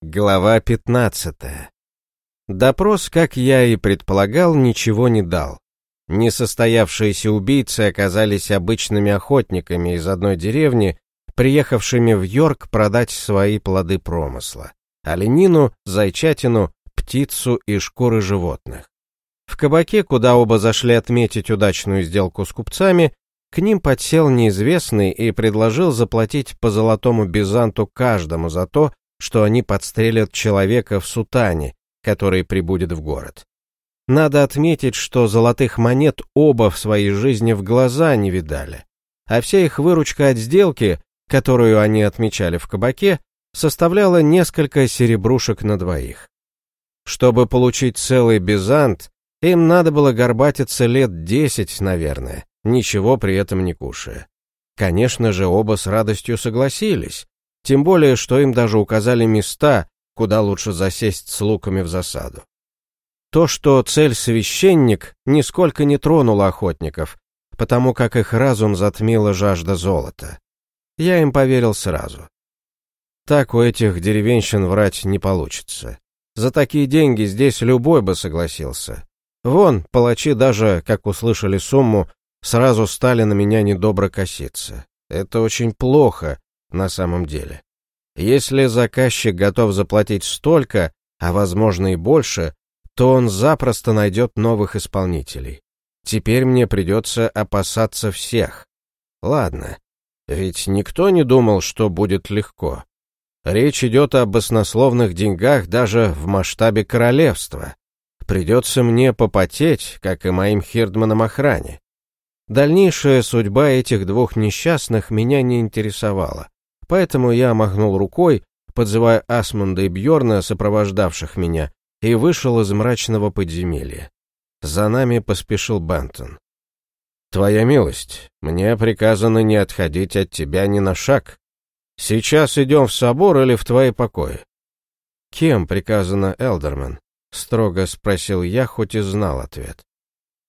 Глава 15. Допрос, как я и предполагал, ничего не дал. Несостоявшиеся убийцы оказались обычными охотниками из одной деревни, приехавшими в Йорк продать свои плоды промысла – оленину, зайчатину, птицу и шкуры животных. В кабаке, куда оба зашли отметить удачную сделку с купцами, к ним подсел неизвестный и предложил заплатить по золотому бизанту каждому за то, что они подстрелят человека в сутане, который прибудет в город. Надо отметить, что золотых монет оба в своей жизни в глаза не видали, а вся их выручка от сделки, которую они отмечали в кабаке, составляла несколько серебрушек на двоих. Чтобы получить целый бизант, им надо было горбатиться лет десять, наверное, ничего при этом не кушая. Конечно же, оба с радостью согласились, тем более, что им даже указали места, куда лучше засесть с луками в засаду. То, что цель священник, нисколько не тронула охотников, потому как их разум затмила жажда золота. Я им поверил сразу. Так у этих деревенщин врать не получится. За такие деньги здесь любой бы согласился. Вон, палачи даже, как услышали сумму, сразу стали на меня недобро коситься. Это очень плохо, на самом деле. Если заказчик готов заплатить столько, а возможно и больше, то он запросто найдет новых исполнителей. Теперь мне придется опасаться всех. Ладно, ведь никто не думал, что будет легко. Речь идет об баснословных деньгах даже в масштабе королевства. Придется мне попотеть, как и моим хирдманам охране. Дальнейшая судьба этих двух несчастных меня не интересовала. Поэтому я махнул рукой, подзывая Асмунда и Бьорна, сопровождавших меня, и вышел из мрачного подземелья. За нами поспешил Бентон. «Твоя милость, мне приказано не отходить от тебя ни на шаг. Сейчас идем в собор или в твои покои?» «Кем приказано Элдерман?» — строго спросил я, хоть и знал ответ.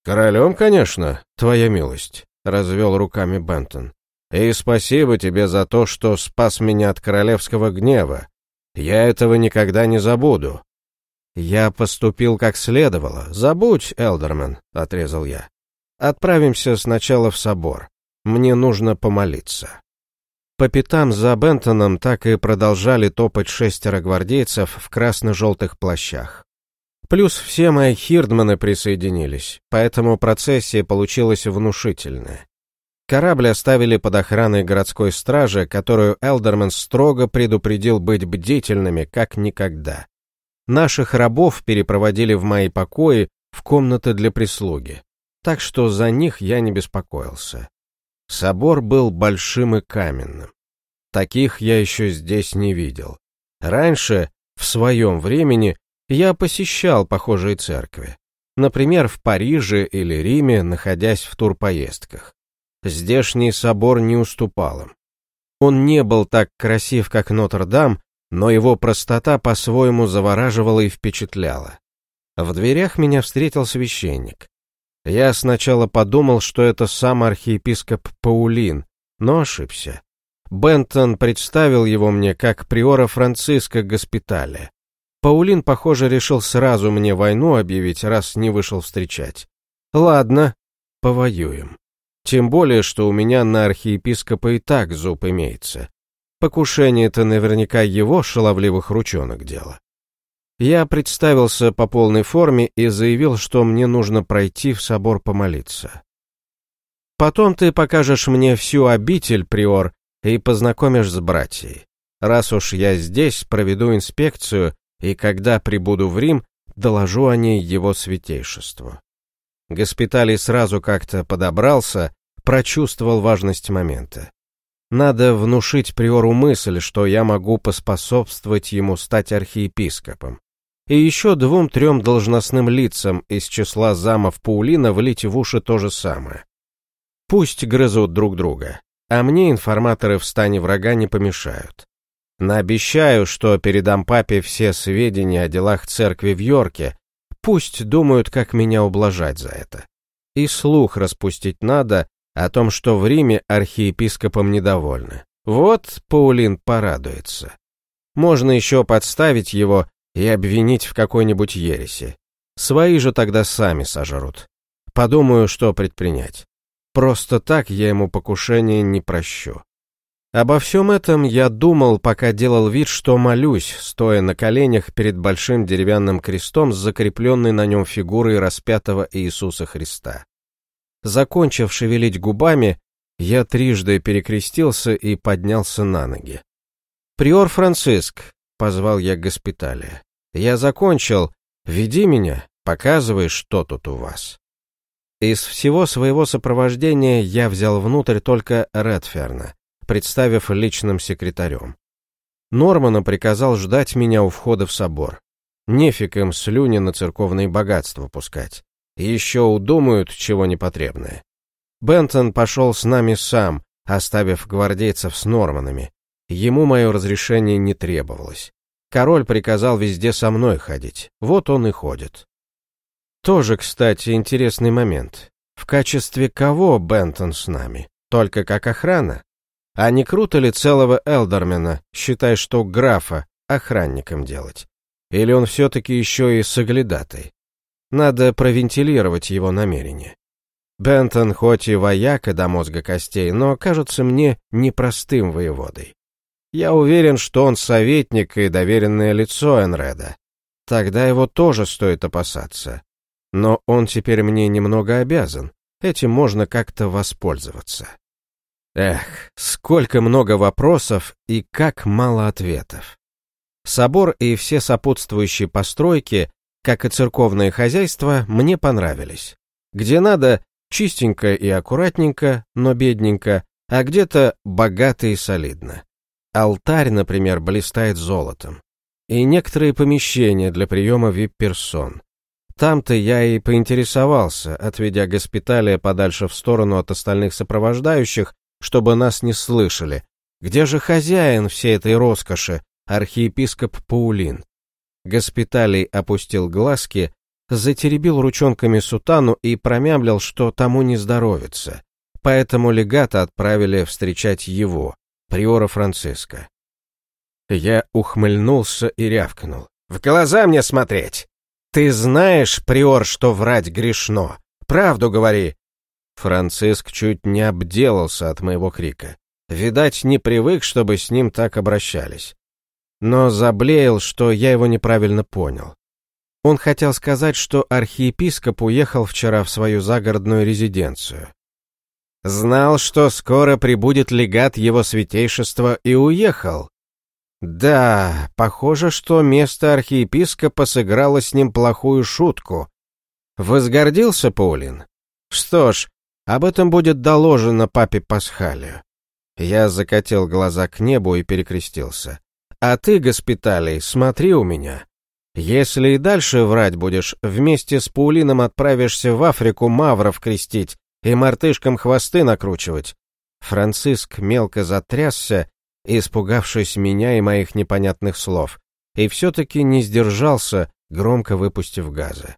«Королем, конечно, твоя милость», — развел руками Бентон. И спасибо тебе за то, что спас меня от королевского гнева. Я этого никогда не забуду. Я поступил как следовало. Забудь, Элдерман, отрезал я. Отправимся сначала в собор. Мне нужно помолиться. По пятам за Бентоном так и продолжали топать шестеро гвардейцев в красно-желтых плащах. Плюс все мои хирдманы присоединились, поэтому процессия получилась внушительная. Корабль оставили под охраной городской стражи, которую Элдерман строго предупредил быть бдительными, как никогда. Наших рабов перепроводили в мои покои в комнаты для прислуги, так что за них я не беспокоился. Собор был большим и каменным. Таких я еще здесь не видел. Раньше, в своем времени, я посещал похожие церкви. Например, в Париже или Риме, находясь в турпоездках. Здешний собор не уступал им. Он не был так красив, как Нотр-Дам, но его простота по-своему завораживала и впечатляла. В дверях меня встретил священник. Я сначала подумал, что это сам архиепископ Паулин, но ошибся. Бентон представил его мне как приора Франциска Госпиталя. Паулин, похоже, решил сразу мне войну объявить, раз не вышел встречать. Ладно, повоюем. Тем более, что у меня на архиепископа и так зуб имеется. Покушение это наверняка его шаловливых ручонок дело. Я представился по полной форме и заявил, что мне нужно пройти в собор помолиться. Потом ты покажешь мне всю обитель, приор, и познакомишь с братьей. Раз уж я здесь, проведу инспекцию, и когда прибуду в Рим, доложу о ней его святейшеству. Госпиталий сразу как-то подобрался, прочувствовал важность момента. Надо внушить приору мысль, что я могу поспособствовать ему стать архиепископом. И еще двум-трем должностным лицам из числа замов Паулина влить в уши то же самое. Пусть грызут друг друга, а мне информаторы в стане врага не помешают. Наобещаю, что передам папе все сведения о делах церкви в Йорке, пусть думают, как меня ублажать за это. И слух распустить надо, о том, что в Риме архиепископом недовольны. Вот Паулин порадуется. Можно еще подставить его и обвинить в какой-нибудь ереси. Свои же тогда сами сожрут. Подумаю, что предпринять. Просто так я ему покушение не прощу. Обо всем этом я думал, пока делал вид, что молюсь, стоя на коленях перед большим деревянным крестом с закрепленной на нем фигурой распятого Иисуса Христа. Закончив шевелить губами, я трижды перекрестился и поднялся на ноги. «Приор Франциск», — позвал я госпиталя, — «я закончил. Веди меня, показывай, что тут у вас». Из всего своего сопровождения я взял внутрь только Редферна, представив личным секретарем. Нормана приказал ждать меня у входа в собор. Нефиг им слюни на церковные богатства пускать. Еще удумают чего непотребное. Бентон пошел с нами сам, оставив гвардейцев с Норманами. Ему мое разрешение не требовалось. Король приказал везде со мной ходить. Вот он и ходит. Тоже, кстати, интересный момент. В качестве кого Бентон с нами? Только как охрана? А не круто ли целого Элдермена, считай, что графа, охранником делать? Или он все-таки еще и соглядатый? Надо провентилировать его намерение. Бентон хоть и вояка до мозга костей, но кажется мне непростым воеводой. Я уверен, что он советник и доверенное лицо Энреда. Тогда его тоже стоит опасаться. Но он теперь мне немного обязан. Этим можно как-то воспользоваться. Эх, сколько много вопросов и как мало ответов. Собор и все сопутствующие постройки, как и церковное хозяйство, мне понравились. Где надо, чистенько и аккуратненько, но бедненько, а где-то богато и солидно. Алтарь, например, блистает золотом. И некоторые помещения для приема вип-персон. Там-то я и поинтересовался, отведя госпиталия подальше в сторону от остальных сопровождающих, чтобы нас не слышали. Где же хозяин всей этой роскоши, архиепископ Паулин? Госпиталий опустил глазки, затеребил ручонками сутану и промямлил, что тому не здоровится. Поэтому легата отправили встречать его, приора Франциска. Я ухмыльнулся и рявкнул. «В глаза мне смотреть! Ты знаешь, приор, что врать грешно! Правду говори, Франциск чуть не обделался от моего крика. Видать, не привык, чтобы с ним так обращались. Но заблеял, что я его неправильно понял. Он хотел сказать, что архиепископ уехал вчера в свою загородную резиденцию. Знал, что скоро прибудет легат его святейшества и уехал. Да, похоже, что место архиепископа сыграло с ним плохую шутку. Возгордился Паулин? Что ж, об этом будет доложено папе Пасхалию. Я закатил глаза к небу и перекрестился. А ты, госпиталей, смотри у меня. Если и дальше врать будешь, вместе с Паулином отправишься в Африку мавров крестить и мартышкам хвосты накручивать. Франциск мелко затрясся, испугавшись меня и моих непонятных слов, и все-таки не сдержался, громко выпустив газы.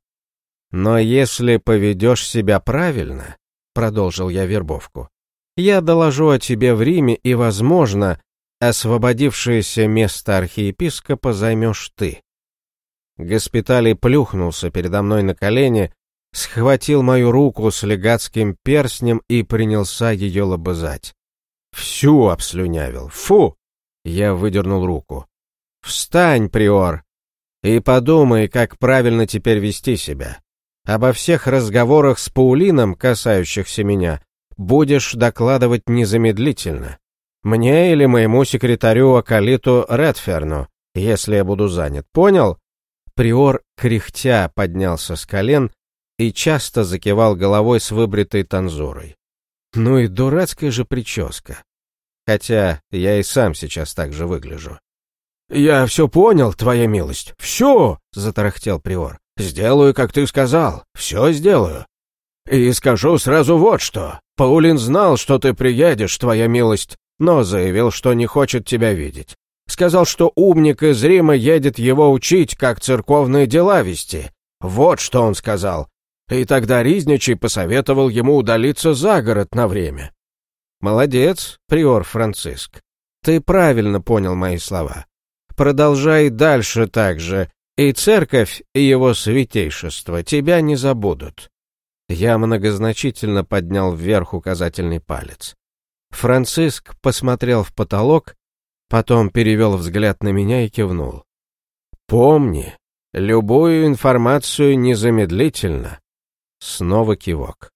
Но если поведешь себя правильно, — продолжил я вербовку. «Я доложу о тебе в Риме, и, возможно, освободившееся место архиепископа займешь ты». Госпиталий плюхнулся передо мной на колени, схватил мою руку с легатским перстнем и принялся ее лобызать. Всю обслюнявил. Фу! Я выдернул руку. «Встань, приор, и подумай, как правильно теперь вести себя. Обо всех разговорах с Паулином, касающихся меня, будешь докладывать незамедлительно. Мне или моему секретарю Акалиту Редферну, если я буду занят. Понял? Приор, кряхтя, поднялся с колен и часто закивал головой с выбритой танзурой. Ну и дурацкая же прическа. Хотя я и сам сейчас так же выгляжу. «Я все понял, твоя милость, все!» — затарахтел Приор. Сделаю, как ты сказал. Все сделаю. И скажу сразу вот что. Паулин знал, что ты приедешь, твоя милость, но заявил, что не хочет тебя видеть. Сказал, что умник из Рима едет его учить, как церковные дела вести. Вот что он сказал. И тогда Ризничий посоветовал ему удалиться за город на время. Молодец, приор Франциск. Ты правильно понял мои слова. Продолжай дальше так же, и церковь, и его святейшество тебя не забудут. Я многозначительно поднял вверх указательный палец. Франциск посмотрел в потолок, потом перевел взгляд на меня и кивнул. «Помни, любую информацию незамедлительно». Снова кивок.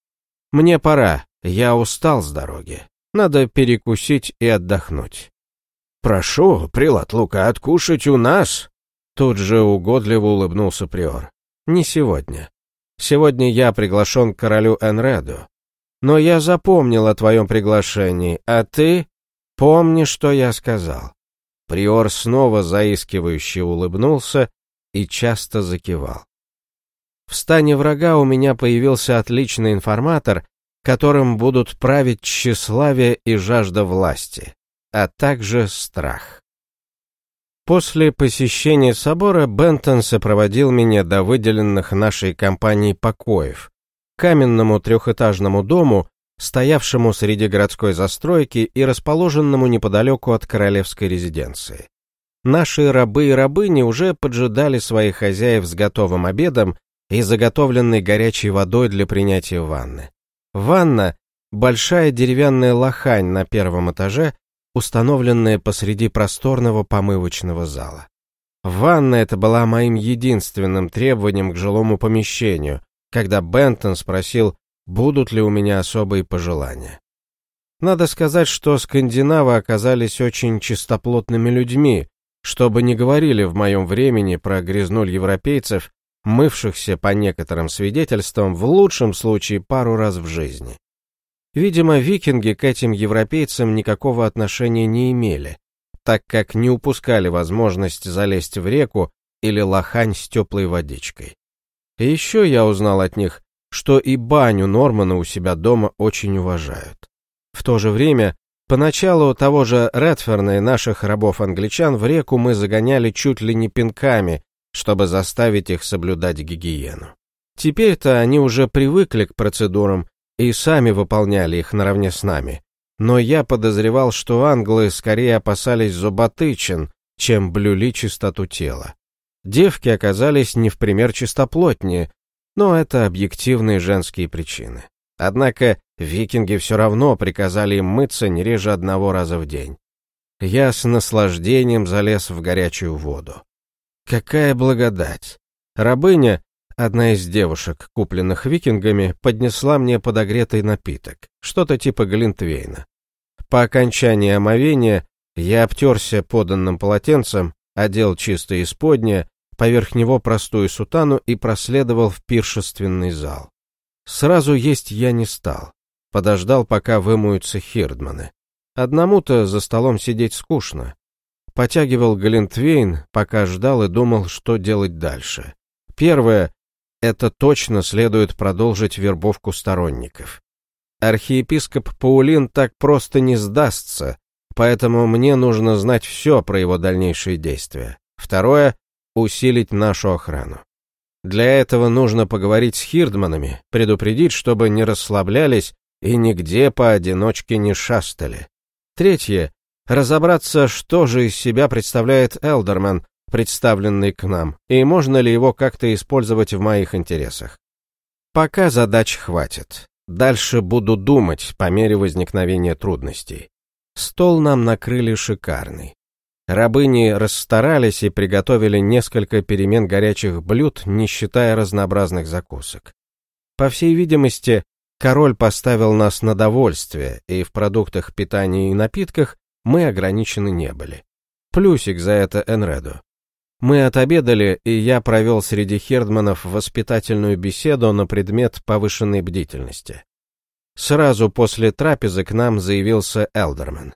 «Мне пора, я устал с дороги. Надо перекусить и отдохнуть». «Прошу, прилад Лука, откушать у нас!» Тут же угодливо улыбнулся Приор. «Не сегодня. Сегодня я приглашен к королю Энреду. Но я запомнил о твоем приглашении, а ты помни, что я сказал». Приор снова заискивающе улыбнулся и часто закивал. В стане врага у меня появился отличный информатор, которым будут править тщеславие и жажда власти, а также страх. После посещения собора Бентон сопроводил меня до выделенных нашей компанией покоев, каменному трехэтажному дому, стоявшему среди городской застройки и расположенному неподалеку от королевской резиденции. Наши рабы и рабыни уже поджидали своих хозяев с готовым обедом и заготовленной горячей водой для принятия ванны. Ванна — большая деревянная лохань на первом этаже, установленная посреди просторного помывочного зала. Ванна эта была моим единственным требованием к жилому помещению, когда Бентон спросил, будут ли у меня особые пожелания. Надо сказать, что скандинавы оказались очень чистоплотными людьми, чтобы не говорили в моем времени про грязнуль европейцев, мывшихся по некоторым свидетельствам в лучшем случае пару раз в жизни. Видимо, викинги к этим европейцам никакого отношения не имели, так как не упускали возможность залезть в реку или лохань с теплой водичкой. Еще я узнал от них, что и баню Нормана у себя дома очень уважают. В то же время, поначалу того же Редферна и наших рабов-англичан в реку мы загоняли чуть ли не пинками, чтобы заставить их соблюдать гигиену. Теперь-то они уже привыкли к процедурам и сами выполняли их наравне с нами. Но я подозревал, что англы скорее опасались зуботычин, чем блюли чистоту тела. Девки оказались не в пример чистоплотнее, но это объективные женские причины. Однако викинги все равно приказали им мыться не реже одного раза в день. Я с наслаждением залез в горячую воду. Какая благодать! Рабыня, Одна из девушек, купленных викингами, поднесла мне подогретый напиток, что-то типа глинтвейна. По окончании омовения я обтерся поданным полотенцем, одел чистое исподнее, поверх него простую сутану и проследовал в пиршественный зал. Сразу есть я не стал. Подождал, пока вымоются хирдманы. Одному-то за столом сидеть скучно. Потягивал Глинтвейн, пока ждал и думал, что делать дальше. Первое это точно следует продолжить вербовку сторонников. Архиепископ Паулин так просто не сдастся, поэтому мне нужно знать все про его дальнейшие действия. Второе — усилить нашу охрану. Для этого нужно поговорить с хирдманами, предупредить, чтобы не расслаблялись и нигде поодиночке не шастали. Третье — разобраться, что же из себя представляет Элдерман, представленный к нам, и можно ли его как-то использовать в моих интересах. Пока задач хватит. Дальше буду думать по мере возникновения трудностей. Стол нам накрыли шикарный. Рабыни расстарались и приготовили несколько перемен горячих блюд, не считая разнообразных закусок. По всей видимости, король поставил нас на довольствие, и в продуктах питания и напитках мы ограничены не были. Плюсик за это Энреду. Мы отобедали, и я провел среди хердманов воспитательную беседу на предмет повышенной бдительности. Сразу после трапезы к нам заявился Элдерман.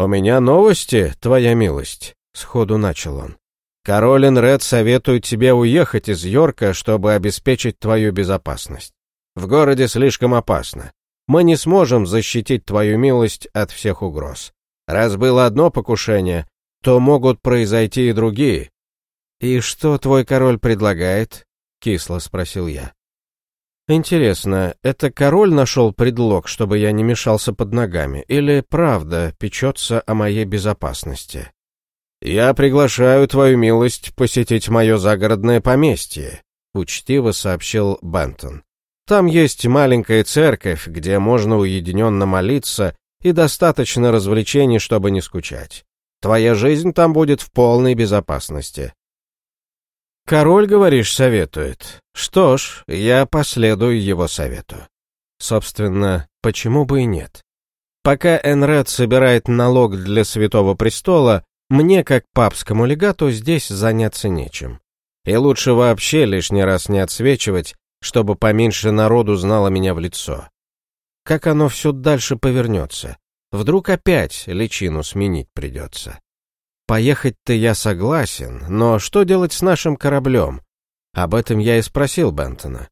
«У меня новости, твоя милость», — сходу начал он. «Король Энред советует тебе уехать из Йорка, чтобы обеспечить твою безопасность. В городе слишком опасно. Мы не сможем защитить твою милость от всех угроз. Раз было одно покушение, то могут произойти и другие. «И что твой король предлагает?» — кисло спросил я. «Интересно, это король нашел предлог, чтобы я не мешался под ногами, или правда печется о моей безопасности?» «Я приглашаю твою милость посетить мое загородное поместье», — учтиво сообщил Бентон. «Там есть маленькая церковь, где можно уединенно молиться, и достаточно развлечений, чтобы не скучать. Твоя жизнь там будет в полной безопасности». «Король, говоришь, советует. Что ж, я последую его совету. Собственно, почему бы и нет? Пока Энред собирает налог для Святого Престола, мне, как папскому легату, здесь заняться нечем. И лучше вообще лишний раз не отсвечивать, чтобы поменьше народу знало меня в лицо. Как оно все дальше повернется? Вдруг опять личину сменить придется. Поехать-то я согласен, но что делать с нашим кораблем? Об этом я и спросил Бентона.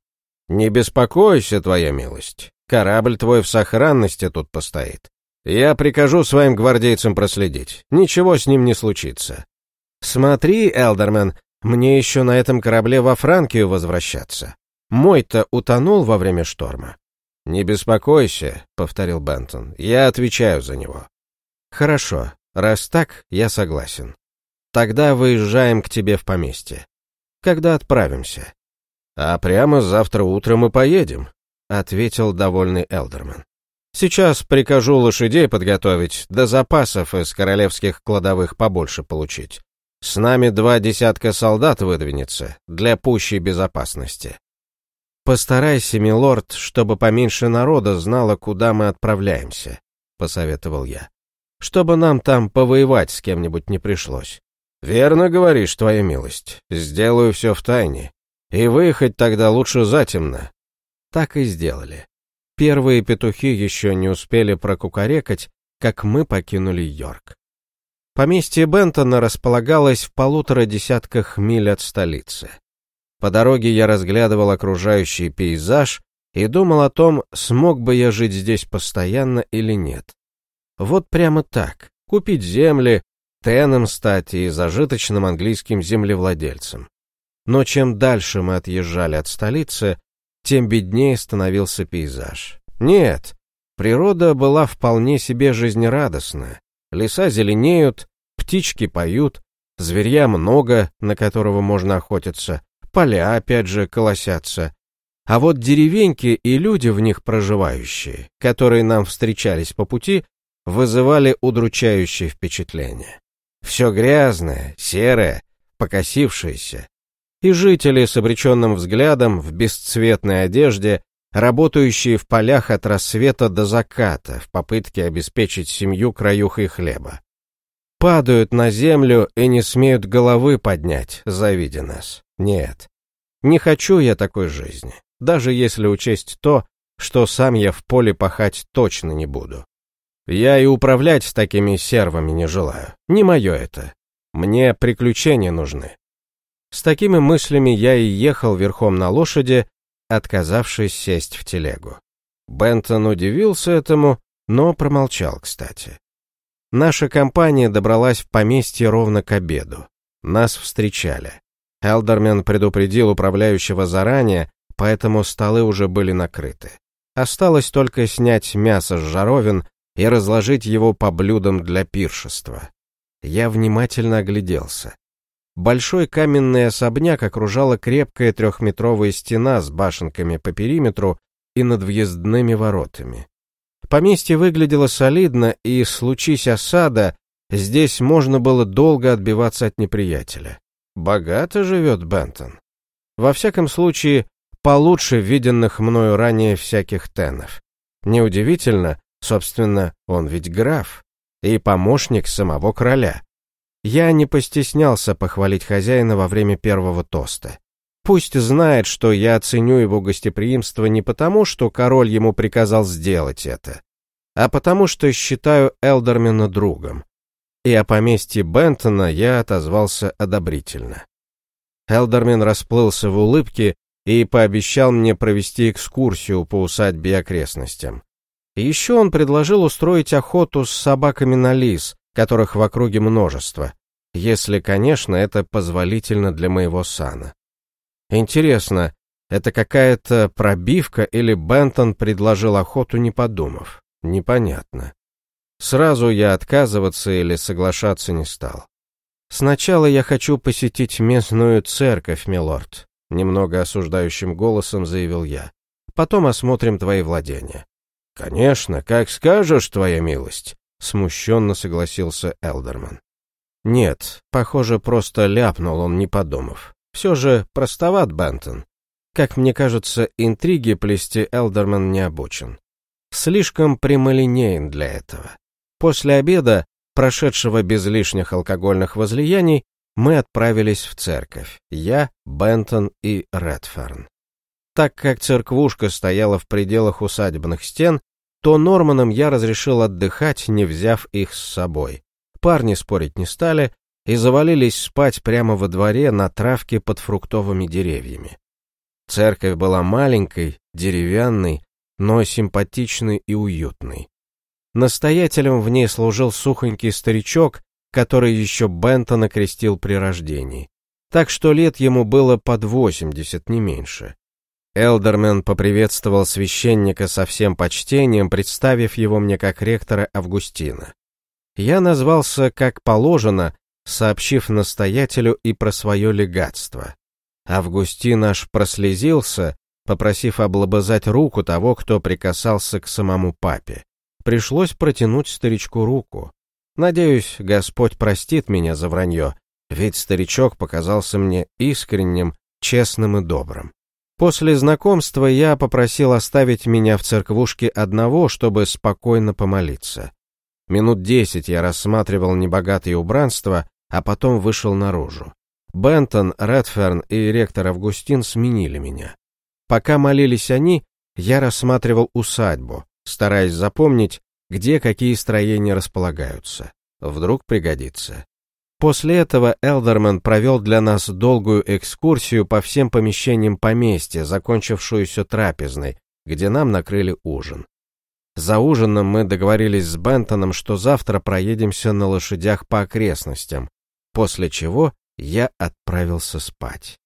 «Не беспокойся, твоя милость. Корабль твой в сохранности тут постоит. Я прикажу своим гвардейцам проследить. Ничего с ним не случится. Смотри, Элдермен, мне еще на этом корабле во Франкию возвращаться. Мой-то утонул во время шторма. Не беспокойся, повторил Бентон. Я отвечаю за него. Хорошо, раз так, я согласен. Тогда выезжаем к тебе в поместье. Когда отправимся? А прямо завтра утром мы поедем, ответил довольный Элдермен. Сейчас прикажу лошадей подготовить, да запасов из королевских кладовых побольше получить. С нами два десятка солдат выдвинется для пущей безопасности. Постарайся, милорд, чтобы поменьше народа знало, куда мы отправляемся, посоветовал я. Чтобы нам там повоевать с кем-нибудь не пришлось. Верно говоришь, твоя милость. Сделаю все в тайне. И выехать тогда лучше затемно. Так и сделали. Первые петухи еще не успели прокукарекать, как мы покинули Йорк. Поместье Бентона располагалось в полутора десятках миль от столицы. По дороге я разглядывал окружающий пейзаж и думал о том, смог бы я жить здесь постоянно или нет. Вот прямо так, купить земли, теном стать и зажиточным английским землевладельцем. Но чем дальше мы отъезжали от столицы, тем беднее становился пейзаж. Нет, природа была вполне себе жизнерадостна. Леса зеленеют, птички поют, зверья много, на которого можно охотиться, поля опять же колосятся. А вот деревеньки и люди в них проживающие, которые нам встречались по пути, вызывали удручающее впечатление. Все грязное, серое, покосившееся, и жители с обреченным взглядом в бесцветной одежде, работающие в полях от рассвета до заката в попытке обеспечить семью краюхой хлеба. Падают на землю и не смеют головы поднять, завидя нас. Нет, не хочу я такой жизни, даже если учесть то, что сам я в поле пахать точно не буду. Я и управлять с такими сервами не желаю, не мое это. Мне приключения нужны, с такими мыслями я и ехал верхом на лошади, отказавшись сесть в телегу. Бентон удивился этому, но промолчал, кстати. Наша компания добралась в поместье ровно к обеду. Нас встречали. Элдермен предупредил управляющего заранее, поэтому столы уже были накрыты. Осталось только снять мясо с жаровин и разложить его по блюдам для пиршества. Я внимательно огляделся. Большой каменный особняк окружала крепкая трехметровая стена с башенками по периметру и над въездными воротами. Поместье выглядело солидно, и, случись осада, здесь можно было долго отбиваться от неприятеля. Богато живет Бентон. Во всяком случае, получше виденных мною ранее всяких тенов. Неудивительно, собственно, он ведь граф и помощник самого короля. Я не постеснялся похвалить хозяина во время первого тоста. Пусть знает, что я ценю его гостеприимство не потому, что король ему приказал сделать это, а потому что считаю Элдермена другом. И о поместье Бентона я отозвался одобрительно. Элдермен расплылся в улыбке и пообещал мне провести экскурсию по усадьбе и окрестностям. Еще он предложил устроить охоту с собаками на лис, которых в округе множество, если, конечно, это позволительно для моего сана. Интересно, это какая-то пробивка или Бентон предложил охоту, не подумав? Непонятно. Сразу я отказываться или соглашаться не стал. «Сначала я хочу посетить местную церковь, милорд», — немного осуждающим голосом заявил я. «Потом осмотрим твои владения». «Конечно, как скажешь, твоя милость», — смущенно согласился Элдерман. «Нет, похоже, просто ляпнул он, не подумав. Все же простоват Бентон. Как мне кажется, интриги плести Элдерман не обучен. Слишком прямолинеен для этого. После обеда прошедшего без лишних алкогольных возлияний, мы отправились в церковь, я, Бентон и Редферн. Так как церквушка стояла в пределах усадебных стен, то Норманам я разрешил отдыхать, не взяв их с собой. Парни спорить не стали и завалились спать прямо во дворе на травке под фруктовыми деревьями. Церковь была маленькой, деревянной, но симпатичной и уютной. Настоятелем в ней служил сухонький старичок, который еще Бентон окрестил при рождении. Так что лет ему было под восемьдесят, не меньше. Элдермен поприветствовал священника со всем почтением, представив его мне как ректора Августина. Я назвался, как положено, сообщив настоятелю и про свое легатство. Августин аж прослезился, попросив облобызать руку того, кто прикасался к самому папе пришлось протянуть старичку руку. Надеюсь, Господь простит меня за вранье, ведь старичок показался мне искренним, честным и добрым. После знакомства я попросил оставить меня в церквушке одного, чтобы спокойно помолиться. Минут десять я рассматривал небогатые убранства, а потом вышел наружу. Бентон, Редферн и ректор Августин сменили меня. Пока молились они, я рассматривал усадьбу, стараясь запомнить, где какие строения располагаются. Вдруг пригодится. После этого Элдерман провел для нас долгую экскурсию по всем помещениям поместья, закончившуюся трапезной, где нам накрыли ужин. За ужином мы договорились с Бентоном, что завтра проедемся на лошадях по окрестностям, после чего я отправился спать.